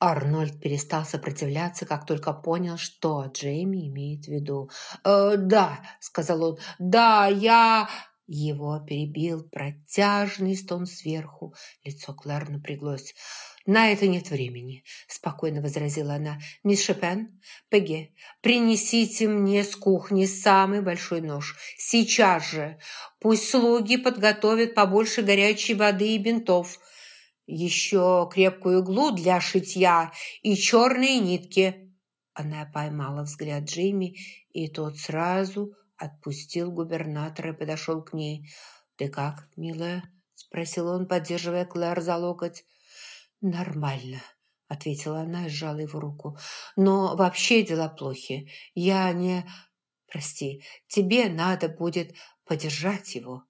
Арнольд перестал сопротивляться, как только понял, что Джейми имеет в виду. «Э, «Да», — сказал он, — «да, я...» Его перебил протяжный стон сверху. Лицо Клэр напряглось. «На это нет времени», – спокойно возразила она. «Мисс Шопен, Пегги, принесите мне с кухни самый большой нож. Сейчас же. Пусть слуги подготовят побольше горячей воды и бинтов. Еще крепкую иглу для шитья и черные нитки». Она поймала взгляд Джейми, и тот сразу отпустил губернатора и подошел к ней. «Ты как, милая?» – спросил он, поддерживая Клэр за локоть. «Нормально», – ответила она и сжала его руку. «Но вообще дела плохи. Я не... Прости, тебе надо будет подержать его».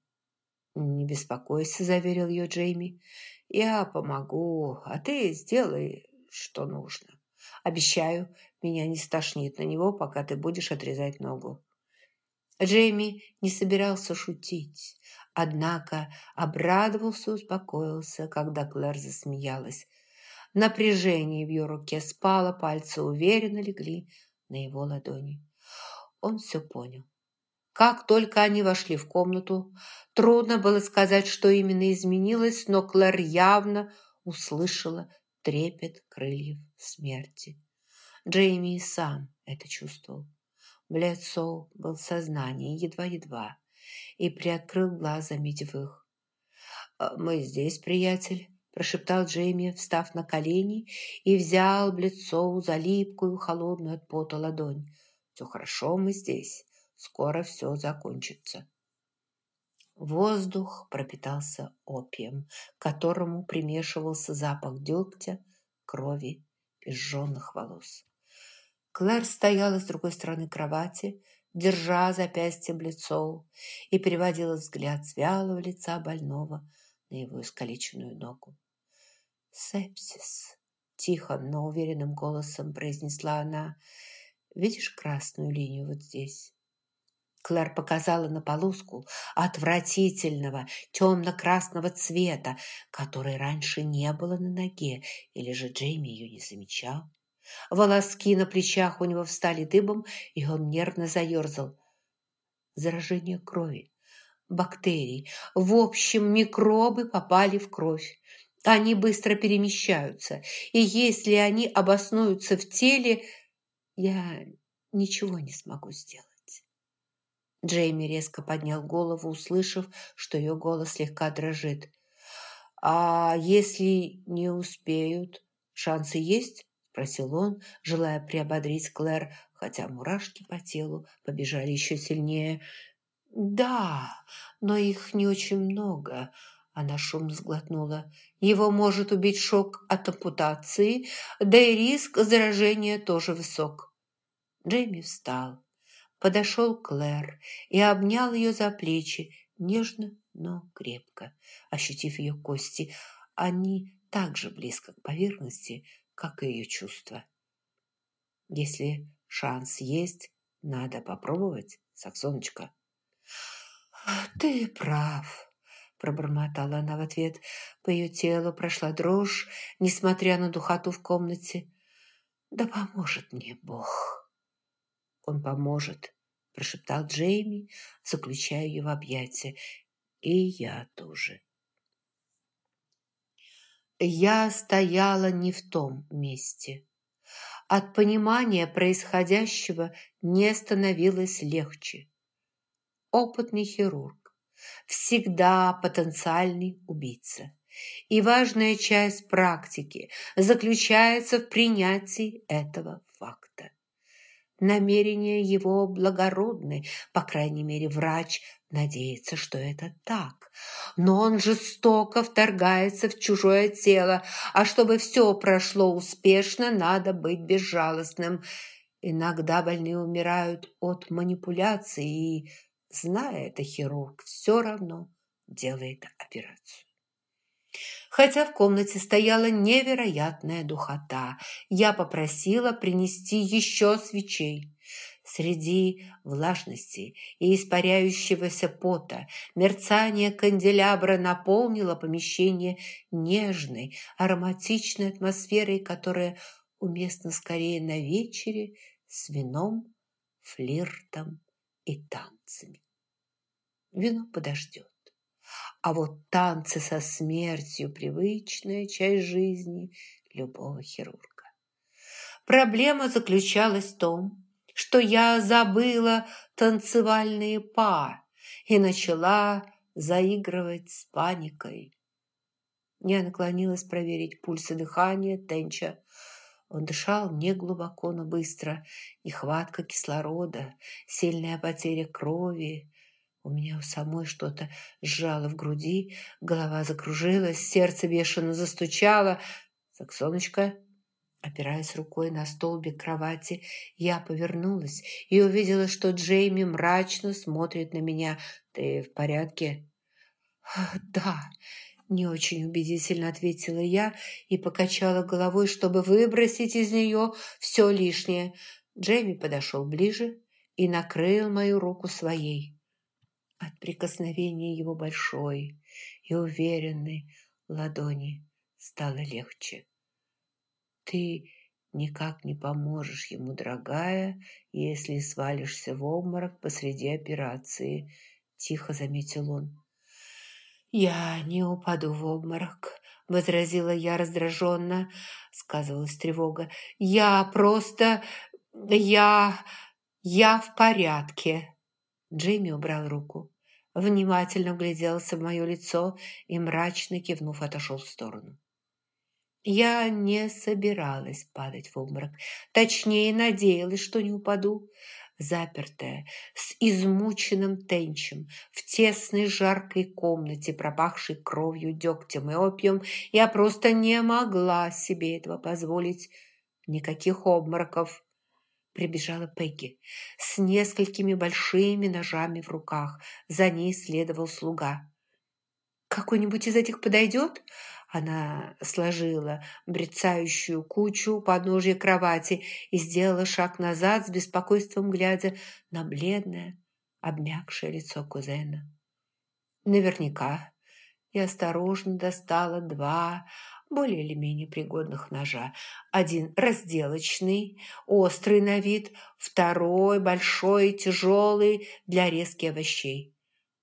«Не беспокойся», – заверил ее Джейми. «Я помогу, а ты сделай, что нужно. Обещаю, меня не стошнит на него, пока ты будешь отрезать ногу». Джейми не собирался шутить, однако обрадовался и успокоился, когда Клэр засмеялась. Напряжение в ее руке спало, пальцы уверенно легли на его ладони. Он все понял. Как только они вошли в комнату, трудно было сказать, что именно изменилось, но Клэр явно услышала трепет крыльев смерти. Джейми и сам это чувствовал. Бледсоу был в сознании едва-едва и приоткрыл глаз, заметив их. «А, «Мы здесь, приятель», – прошептал Джейми, встав на колени и взял Бледсоу за липкую, холодную от пота ладонь. «Все хорошо, мы здесь. Скоро все закончится». Воздух пропитался опием, к которому примешивался запах дегтя, крови и сжженных волос. Клэр стояла с другой стороны кровати, держа запястье Блицоу, и переводила взгляд с вялого лица больного на его искалеченную ногу. «Сепсис», — тихо, но уверенным голосом произнесла она, «видишь красную линию вот здесь?» Клэр показала на полоску отвратительного темно-красного цвета, которой раньше не было на ноге, или же Джейми ее не замечал. Волоски на плечах у него встали дыбом, и он нервно заерзал. Заражение крови, бактерий, в общем, микробы попали в кровь. Они быстро перемещаются, и если они обоснуются в теле, я ничего не смогу сделать. Джейми резко поднял голову, услышав, что ее голос слегка дрожит. «А если не успеют, шансы есть?» спросил он, желая приободрить Клэр, хотя мурашки по телу побежали еще сильнее. «Да, но их не очень много», – она шумно сглотнула. «Его может убить шок от ампутации, да и риск заражения тоже высок». Джейми встал, подошел Клэр и обнял ее за плечи, нежно, но крепко, ощутив ее кости. Они так же близко к поверхности, как и ее чувства. Если шанс есть, надо попробовать, Саксоночка. «Ты прав», – пробормотала она в ответ. По ее телу прошла дрожь, несмотря на духоту в комнате. «Да поможет мне Бог». «Он поможет», – прошептал Джейми, заключая ее в объятия. «И я тоже». Я стояла не в том месте. От понимания происходящего не становилось легче. Опытный хирург, всегда потенциальный убийца. И важная часть практики заключается в принятии этого. Намерения его благородны, по крайней мере, врач надеется, что это так. Но он жестоко вторгается в чужое тело, а чтобы все прошло успешно, надо быть безжалостным. Иногда больные умирают от манипуляций, и, зная это, хирург все равно делает операцию. Хотя в комнате стояла невероятная духота, я попросила принести еще свечей. Среди влажности и испаряющегося пота мерцание канделябра наполнило помещение нежной, ароматичной атмосферой, которая уместна скорее на вечере с вином, флиртом и танцами. Вино подождет. А вот танцы со смертью – привычная часть жизни любого хирурга. Проблема заключалась в том, что я забыла танцевальные па и начала заигрывать с паникой. Я наклонилась проверить пульс и дыхание Тенча. Он дышал не глубоко, но быстро. Нехватка кислорода, сильная потеря крови. У меня у самой что-то сжало в груди, голова закружилась, сердце бешено застучало. «Саксоночка, Опираясь рукой на столбик кровати, я повернулась и увидела, что Джейми мрачно смотрит на меня. «Ты в порядке?» «Да», – не очень убедительно ответила я и покачала головой, чтобы выбросить из нее все лишнее. Джейми подошел ближе и накрыл мою руку своей. От прикосновения его большой и уверенной ладони стало легче. Ты никак не поможешь ему, дорогая, если свалишься в обморок посреди операции», – тихо заметил он. «Я не упаду в обморок», – возразила я раздраженно, – сказывалась тревога. «Я просто... я... я в порядке». Джейми убрал руку, внимательно вгляделся в мое лицо и, мрачно кивнув, отошел в сторону. Я не собиралась падать в обморок. Точнее, надеялась, что не упаду. Запертая, с измученным тенчем, в тесной жаркой комнате, пропахшей кровью, дегтем и опиум, я просто не могла себе этого позволить. Никаких обмороков. Прибежала Пегги с несколькими большими ножами в руках. За ней следовал слуга. «Какой-нибудь из этих подойдет?» Она сложила брецающую кучу у подножья кровати и сделала шаг назад с беспокойством, глядя на бледное, обмякшее лицо кузена. Наверняка я осторожно достала два более или менее пригодных ножа. Один разделочный, острый на вид, второй большой тяжелый для резки овощей.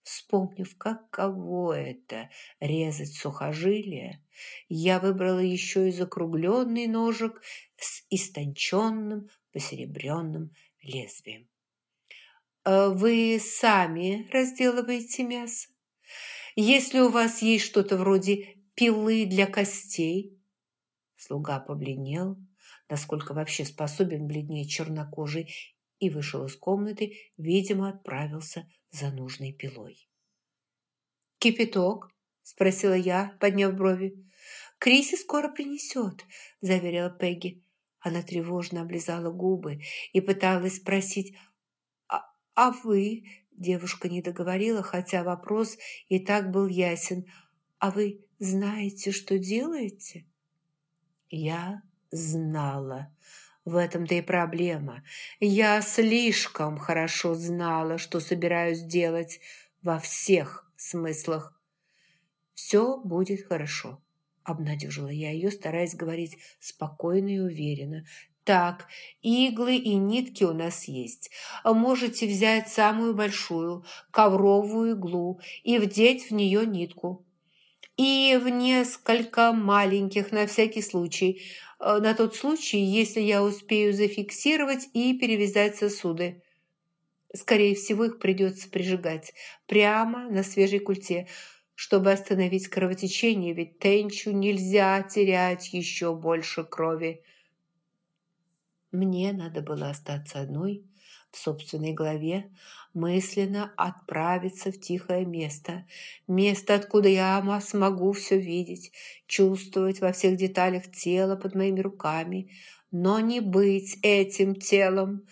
Вспомнив, каково это – резать сухожилия, я выбрала еще и закругленный ножик с истонченным посеребренным лезвием. «Э, «Вы сами разделываете мясо? Если у вас есть что-то вроде пилы для костей?» Слуга побледнел, насколько вообще способен бледнее чернокожий, и вышел из комнаты, видимо, отправился за нужной пилой. «Кипяток?» – спросила я, подняв брови. «Криси скоро принесет», – заверила Пегги. Она тревожно облизала губы и пыталась спросить «А, а вы?» Девушка не договорила, хотя вопрос и так был ясен. «А вы знаете, что делаете?» Я знала. В этом-то и проблема. Я слишком хорошо знала, что собираюсь делать во всех смыслах. «Все будет хорошо», – обнадежила я ее, стараясь говорить спокойно и уверенно. «Так, иглы и нитки у нас есть. Можете взять самую большую ковровую иглу и вдеть в нее нитку. И в несколько маленьких на всякий случай – Э, на тот случай, если я успею зафиксировать и перевязать сосуды. Скорее всего, их придется прижигать прямо на свежей культе, чтобы остановить кровотечение, ведь Тенчу нельзя терять еще больше крови. Мне надо было остаться одной в собственной голове, мысленно отправиться в тихое место, место, откуда я смогу все видеть, чувствовать во всех деталях тела под моими руками, но не быть этим телом.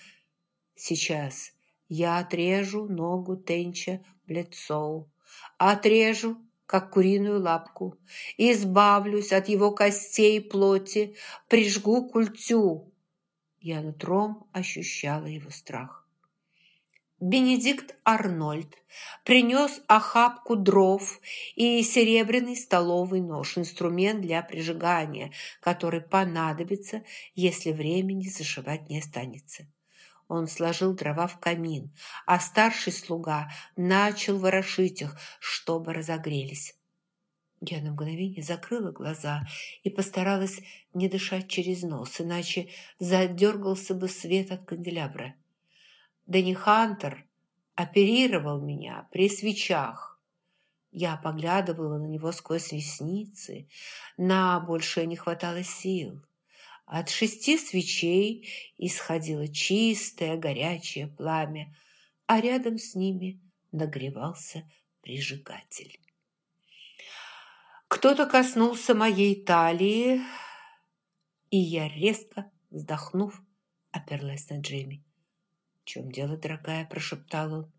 Сейчас я отрежу ногу Тенча Блецоу, отрежу, как куриную лапку, избавлюсь от его костей и плоти, прижгу культю. Я нутром ощущала его страх. Бенедикт Арнольд принес охапку дров и серебряный столовый нож, инструмент для прижигания, который понадобится, если времени зашивать не останется. Он сложил дрова в камин, а старший слуга начал ворошить их, чтобы разогрелись. Я на мгновение закрыла глаза и постаралась не дышать через нос, иначе задергался бы свет от канделябра. Дэнни Хантер оперировал меня при свечах. Я поглядывала на него сквозь ресницы. На большее не хватало сил. От шести свечей исходило чистое горячее пламя, а рядом с ними нагревался прижигатель. Кто-то коснулся моей талии, и я резко, вздохнув, оперлась на Джейми. «В чем дело, дорогая?» – прошептал он.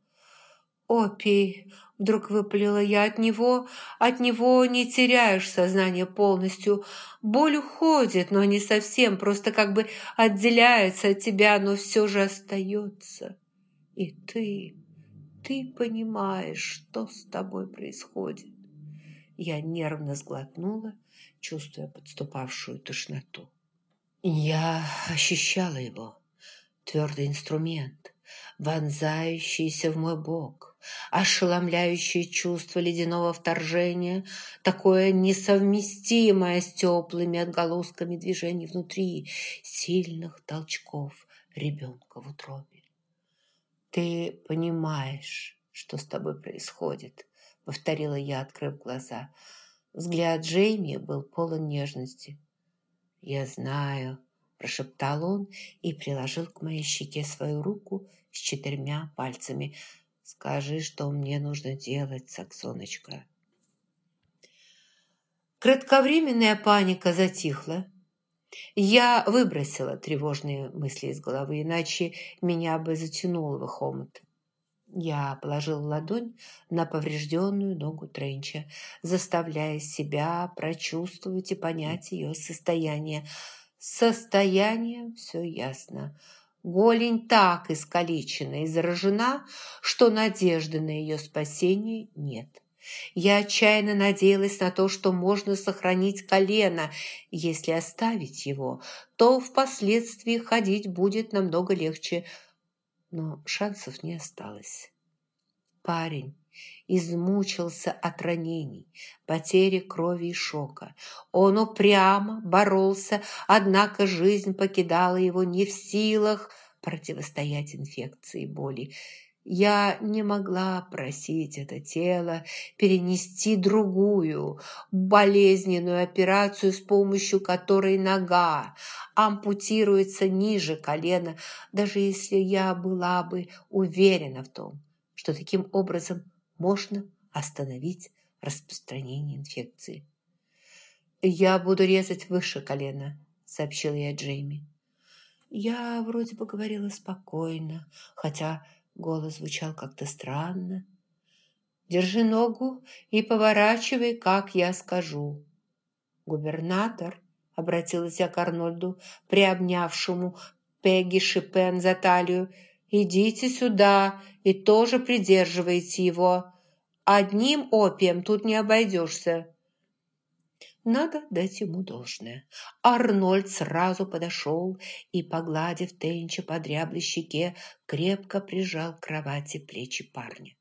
«Опий!» – вдруг выпалила я от него. «От него не теряешь сознание полностью. Боль уходит, но не совсем, просто как бы отделяется от тебя, но все же остается. И ты, ты понимаешь, что с тобой происходит». Я нервно сглотнула, чувствуя подступавшую тошноту. Я ощущала его, твердый инструмент, вонзающийся в мой бок, ошеломляющее чувство ледяного вторжения, такое несовместимое с теплыми отголосками движений внутри, сильных толчков ребенка в утробе. Ты понимаешь, что с тобой происходит, повторила я, открыв глаза. Взгляд Джейми был полон нежности. «Я знаю», – прошептал он и приложил к моей щеке свою руку с четырьмя пальцами. «Скажи, что мне нужно делать, Саксоночка». Кратковременная паника затихла. Я выбросила тревожные мысли из головы, иначе меня бы затянуло в их омут. Я положил ладонь на поврежденную ногу Тренча, заставляя себя прочувствовать и понять ее состояние. Состояние все ясно. Голень так искалечена и заражена, что надежды на ее спасение нет. Я отчаянно надеялась на то, что можно сохранить колено. Если оставить его, то впоследствии ходить будет намного легче – но шансов не осталось. Парень измучился от ранений, потери крови и шока. Он упрямо боролся, однако жизнь покидала его не в силах противостоять инфекции и боли. Я не могла просить это тело перенести другую, болезненную операцию, с помощью которой нога ампутируется ниже колена, даже если я была бы уверена в том, что таким образом можно остановить распространение инфекции. «Я буду резать выше колена», — сообщил я Джейми. Я вроде бы говорила спокойно, хотя Голос звучал как-то странно. «Держи ногу и поворачивай, как я скажу». «Губернатор», — обратилась я к Арнольду, приобнявшему Пегги Шипен за талию, «идите сюда и тоже придерживайте его. Одним опием тут не обойдешься». Надо дать ему должное. Арнольд сразу подошел и, погладив Тенча по дряблой щеке, крепко прижал к кровати плечи парня.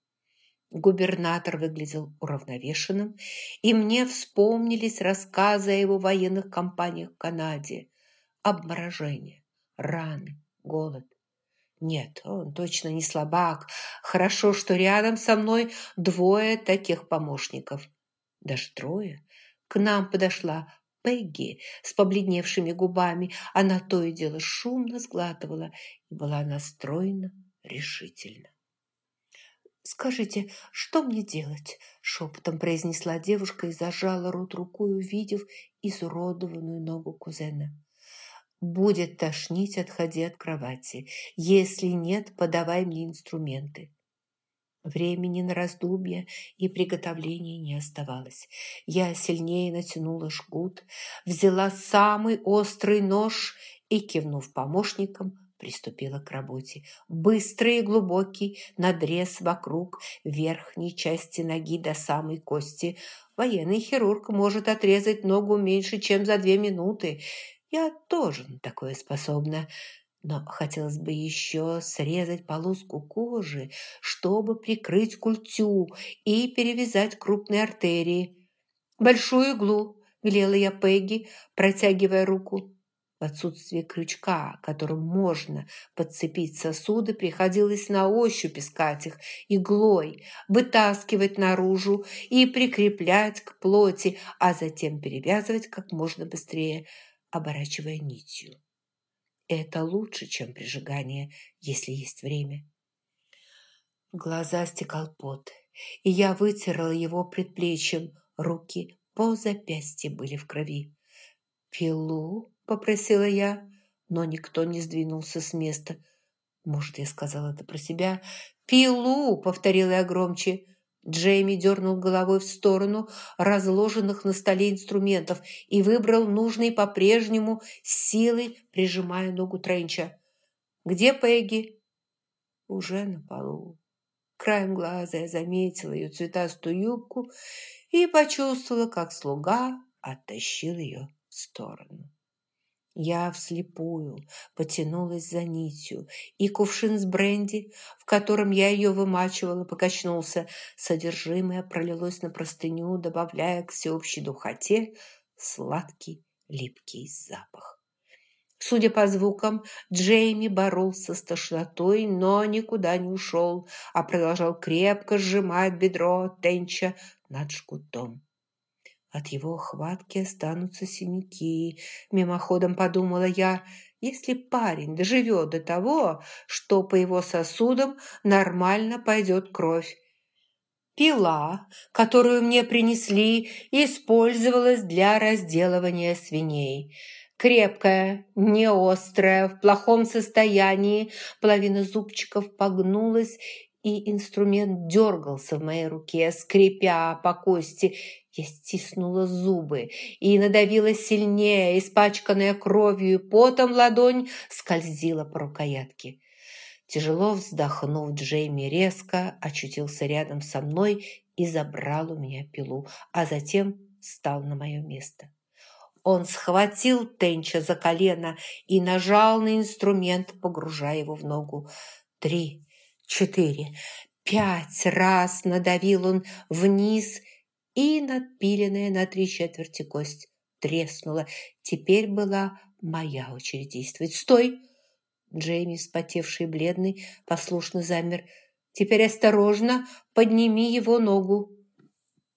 Губернатор выглядел уравновешенным, и мне вспомнились рассказы о его военных кампаниях в Канаде. Обморожение, раны, голод. Нет, он точно не слабак. Хорошо, что рядом со мной двое таких помощников. Даже трое. К нам подошла Пегги с побледневшими губами. Она то и дело шумно сглатывала и была настроена решительно. «Скажите, что мне делать?» – шепотом произнесла девушка и зажала рот рукой, увидев изуродованную ногу кузена. «Будет тошнить, отходи от кровати. Если нет, подавай мне инструменты». Времени на раздумья и приготовление не оставалось. Я сильнее натянула жгут, взяла самый острый нож и, кивнув помощникам, приступила к работе. Быстрый и глубокий надрез вокруг верхней части ноги до самой кости. Военный хирург может отрезать ногу меньше, чем за две минуты. Я тоже на такое способна. Но хотелось бы еще срезать полоску кожи, чтобы прикрыть культю и перевязать крупные артерии. «Большую иглу», – велела я Пегги, протягивая руку. В отсутствие крючка, которым можно подцепить сосуды, приходилось на ощупь искать их иглой, вытаскивать наружу и прикреплять к плоти, а затем перевязывать как можно быстрее, оборачивая нитью. Это лучше, чем прижигание, если есть время. Глаза стекал пот, и я вытерла его предплечьем. Руки по запястье были в крови. «Пилу?» – попросила я, но никто не сдвинулся с места. Может, я сказала это про себя. «Пилу!» – повторила я громче. Джейми дернул головой в сторону разложенных на столе инструментов и выбрал нужный по-прежнему силой, прижимая ногу Тренча. «Где Пегги?» «Уже на полу». Краем глаза я заметила ее цветастую юбку и почувствовала, как слуга оттащил ее в сторону. Я вслепую потянулась за нитью, и кувшин с бренди, в котором я ее вымачивала, покачнулся. Содержимое пролилось на простыню, добавляя к всеобщей духоте сладкий липкий запах. Судя по звукам, Джейми боролся с тошнотой, но никуда не ушел, а продолжал крепко сжимать бедро Тенча над жгутом. От его хватки останутся синяки. Мимоходом подумала я, если парень доживет до того, что по его сосудам нормально пойдет кровь. Пила, которую мне принесли, использовалась для разделывания свиней. Крепкая, не острая, в плохом состоянии, половина зубчиков погнулась, и инструмент дергался в моей руке, скрипя по кости, я стиснула зубы и надавила сильнее, испачканная кровью и потом ладонь скользила по рукоятке. Тяжело вздохнув, Джейми резко очутился рядом со мной и забрал у меня пилу, а затем встал на мое место. Он схватил Тенча за колено и нажал на инструмент, погружая его в ногу. Три, четыре, пять раз надавил он вниз и надпиленная на три четверти кость треснула. Теперь была моя очередь действовать. «Стой!» Джейми, вспотевший и бледный, послушно замер. «Теперь осторожно подними его ногу».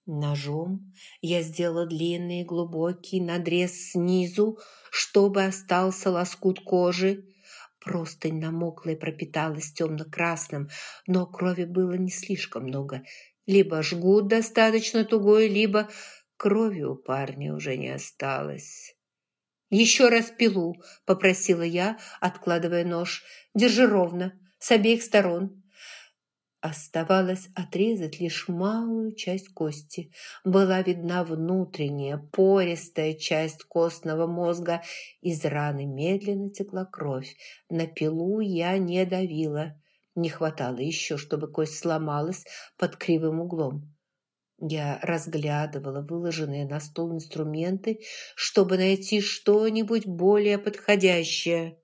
Ножом я сделала длинный глубокий надрез снизу, чтобы остался лоскут кожи. Простынь намокла и пропиталась темно-красным, но крови было не слишком много. Либо жгут достаточно тугой, либо крови у парня уже не осталось. «Еще раз пилу», – попросила я, откладывая нож. «Держи ровно, с обеих сторон». Оставалось отрезать лишь малую часть кости. Была видна внутренняя, пористая часть костного мозга. Из раны медленно текла кровь. На пилу я не давила. Не хватало еще, чтобы кость сломалась под кривым углом. Я разглядывала выложенные на стол инструменты, чтобы найти что-нибудь более подходящее.